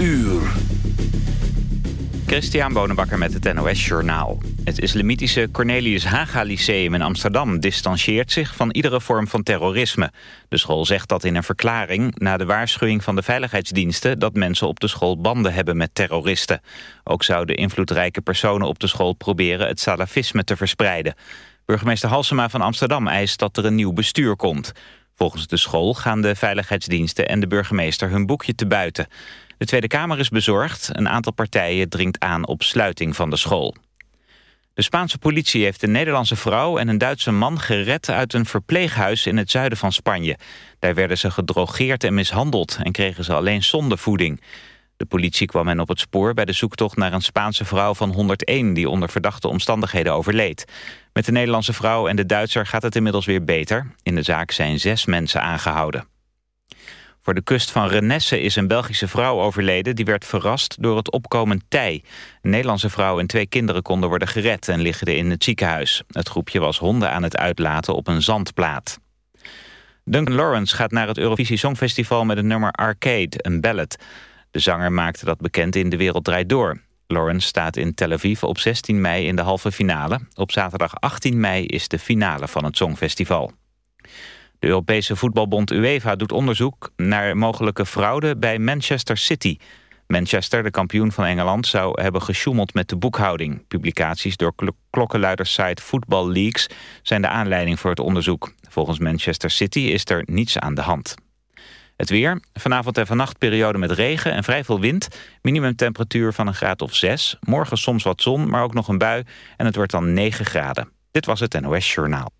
uur. Christian Bonenbakker met het NOS Journaal. Het islamitische Cornelius Haga Lyceum in Amsterdam distancieert zich van iedere vorm van terrorisme. De school zegt dat in een verklaring na de waarschuwing van de veiligheidsdiensten dat mensen op de school banden hebben met terroristen. Ook zouden invloedrijke personen op de school proberen het salafisme te verspreiden. Burgemeester Halsema van Amsterdam eist dat er een nieuw bestuur komt. Volgens de school gaan de veiligheidsdiensten en de burgemeester hun boekje te buiten. De Tweede Kamer is bezorgd. Een aantal partijen dringt aan op sluiting van de school. De Spaanse politie heeft een Nederlandse vrouw en een Duitse man gered uit een verpleeghuis in het zuiden van Spanje. Daar werden ze gedrogeerd en mishandeld en kregen ze alleen zondevoeding. De politie kwam hen op het spoor bij de zoektocht naar een Spaanse vrouw van 101 die onder verdachte omstandigheden overleed. Met de Nederlandse vrouw en de Duitser gaat het inmiddels weer beter. In de zaak zijn zes mensen aangehouden. Voor de kust van Renesse is een Belgische vrouw overleden... die werd verrast door het opkomend tij. Een Nederlandse vrouw en twee kinderen konden worden gered... en liggen in het ziekenhuis. Het groepje was honden aan het uitlaten op een zandplaat. Duncan Lawrence gaat naar het Eurovisie Songfestival... met het nummer Arcade, een ballad. De zanger maakte dat bekend in De Wereld Draait Door. Lawrence staat in Tel Aviv op 16 mei in de halve finale. Op zaterdag 18 mei is de finale van het Songfestival. De Europese voetbalbond UEFA doet onderzoek naar mogelijke fraude bij Manchester City. Manchester, de kampioen van Engeland, zou hebben gesjoemeld met de boekhouding. Publicaties door klokkenluidersite Football Leaks zijn de aanleiding voor het onderzoek. Volgens Manchester City is er niets aan de hand. Het weer. Vanavond en vannacht periode met regen en vrij veel wind. Minimumtemperatuur van een graad of 6. Morgen soms wat zon, maar ook nog een bui. En het wordt dan 9 graden. Dit was het NOS Journaal.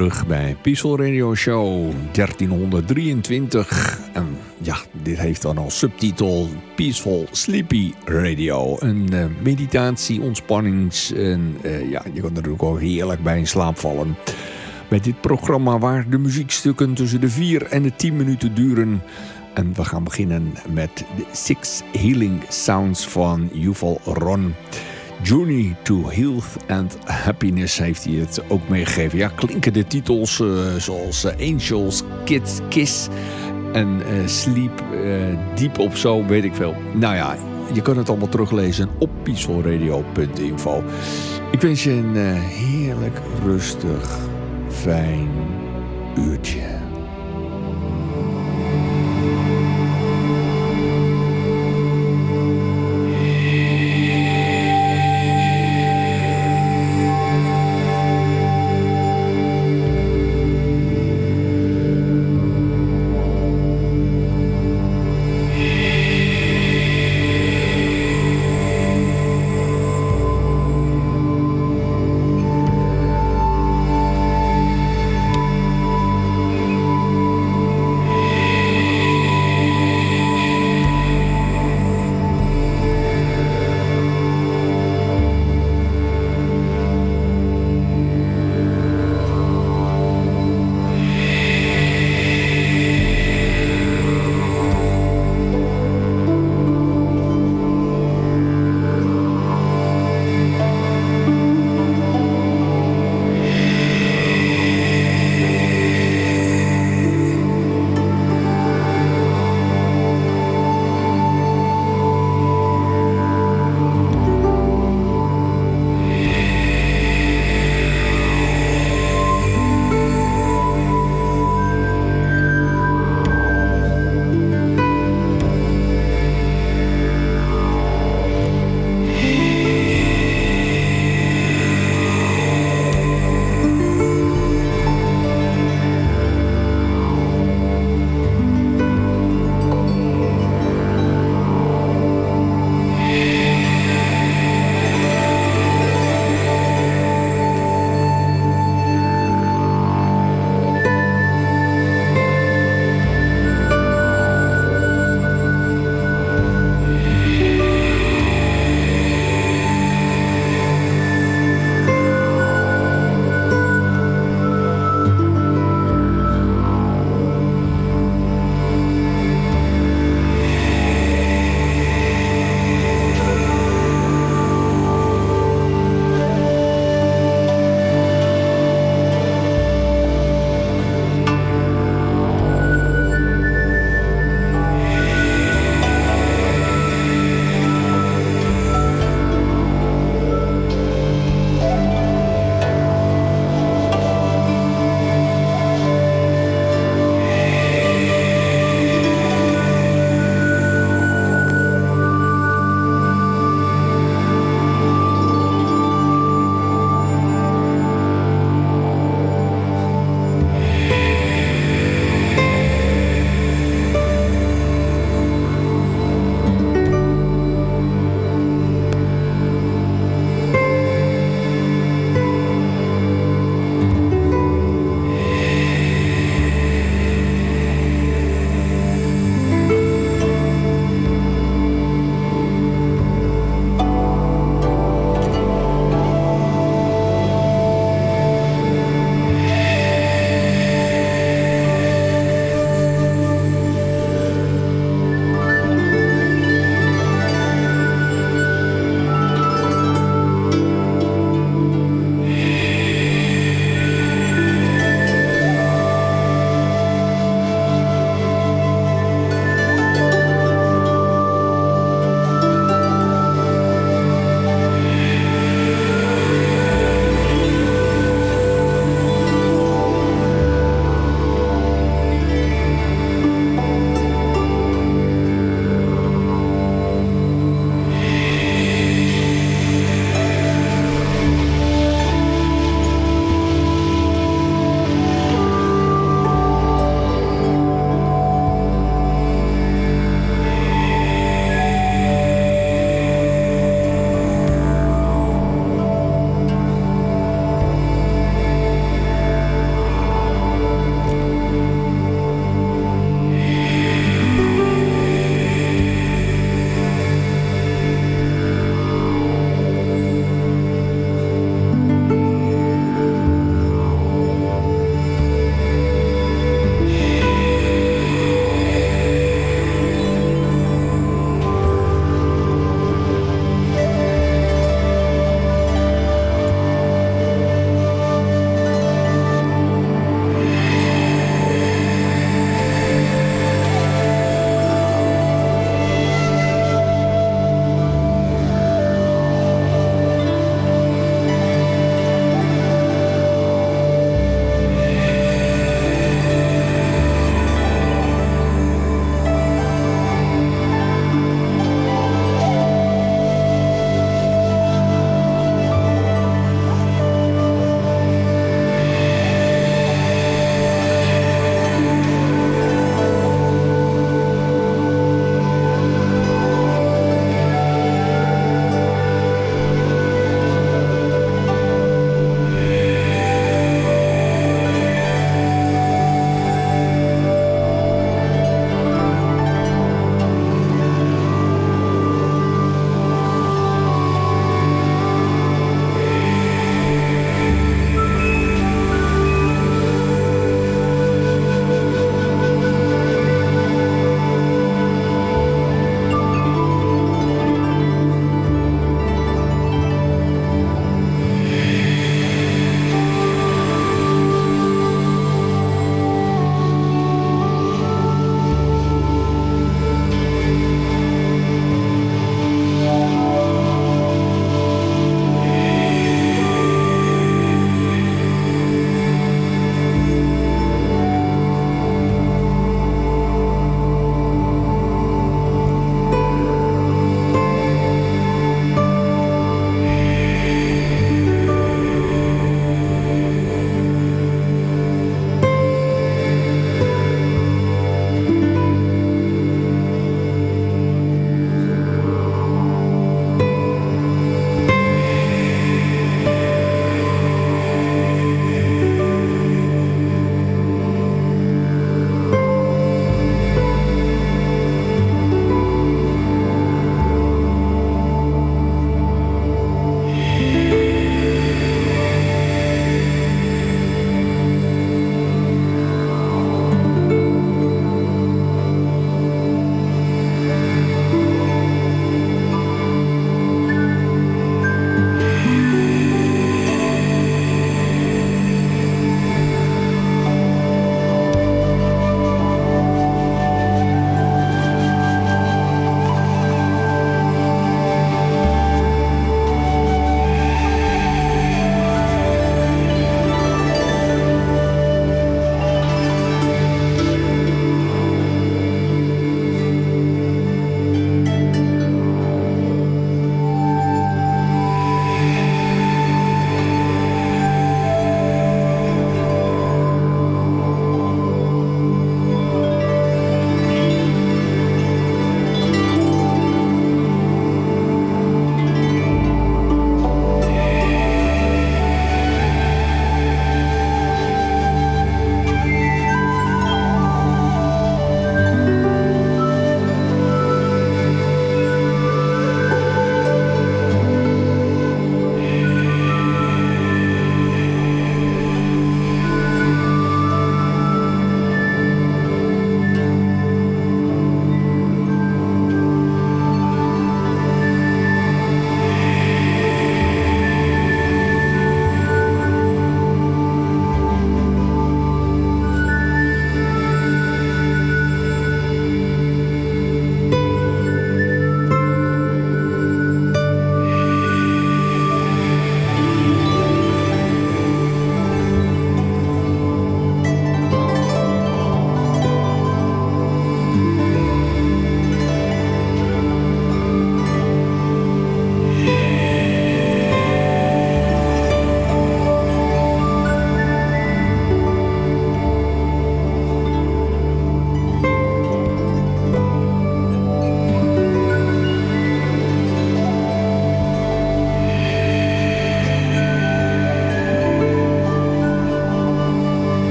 Terug bij Peaceful Radio Show 1323. En ja, dit heeft dan als subtitel Peaceful Sleepy Radio. Een uh, meditatie, ontspannings... En uh, ja, je kan er natuurlijk ook heerlijk bij in slaap vallen. Bij dit programma waar de muziekstukken tussen de 4 en de 10 minuten duren... En we gaan beginnen met de Six Healing Sounds van Yuval Ron... Journey to Health and Happiness heeft hij het ook meegegeven. Ja, klinken de titels uh, zoals uh, Angels, Kids, Kiss en uh, Sleep Deep of zo, weet ik veel. Nou ja, je kan het allemaal teruglezen op peacefulradio.info. Ik wens je een heerlijk, rustig, fijn uurtje.